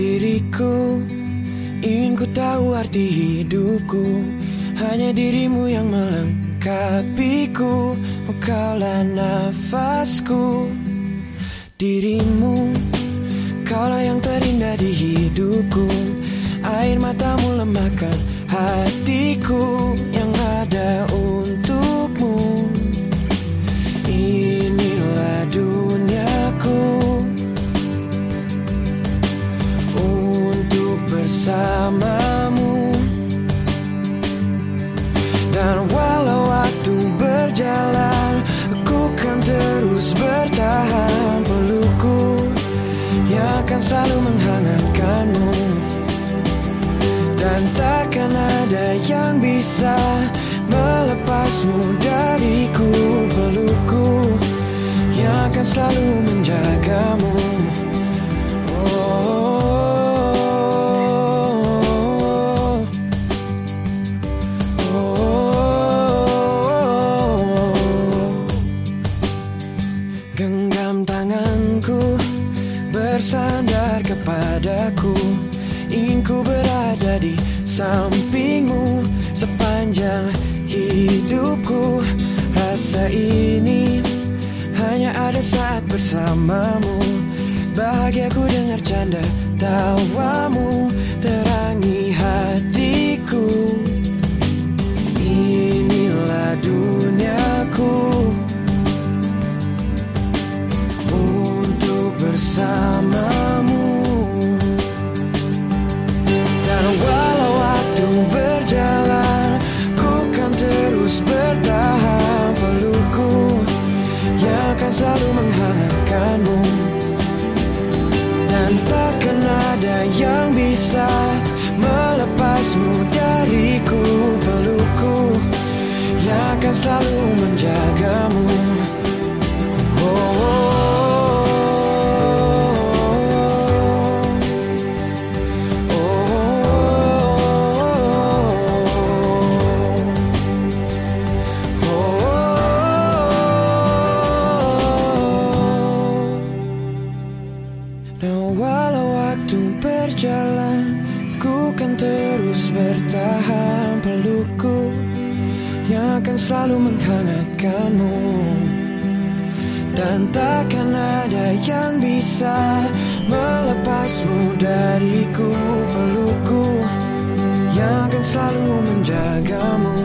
diriku. Ingin ku tahu arti hidupku. Hanya dirimu yang melengkapiku. Oh, Kaulah nafasku. Dirimu bertahan Pelukku Yang akan selalu menghangatkanmu. Dan takkan ada yang bisa Melepasmu bersandar kepadaku. Ingin ku berada di sampingmu sepanjang hidupku. Rasa ini hanya ada saat bersamamu. Bahagiaku dengar canda tawamu terus bertahan. Pelukku Yang akan selalu menghangatkanmu. Dan takkan ada yang bisa Melepasmu berjalan Ku kan terus bertahan. Pelukku Yang akan selalu menghangatkanmu. Dan takkan ada yang bisa Melepasmu dariku. Pelukku Yang akan selalu menjagamu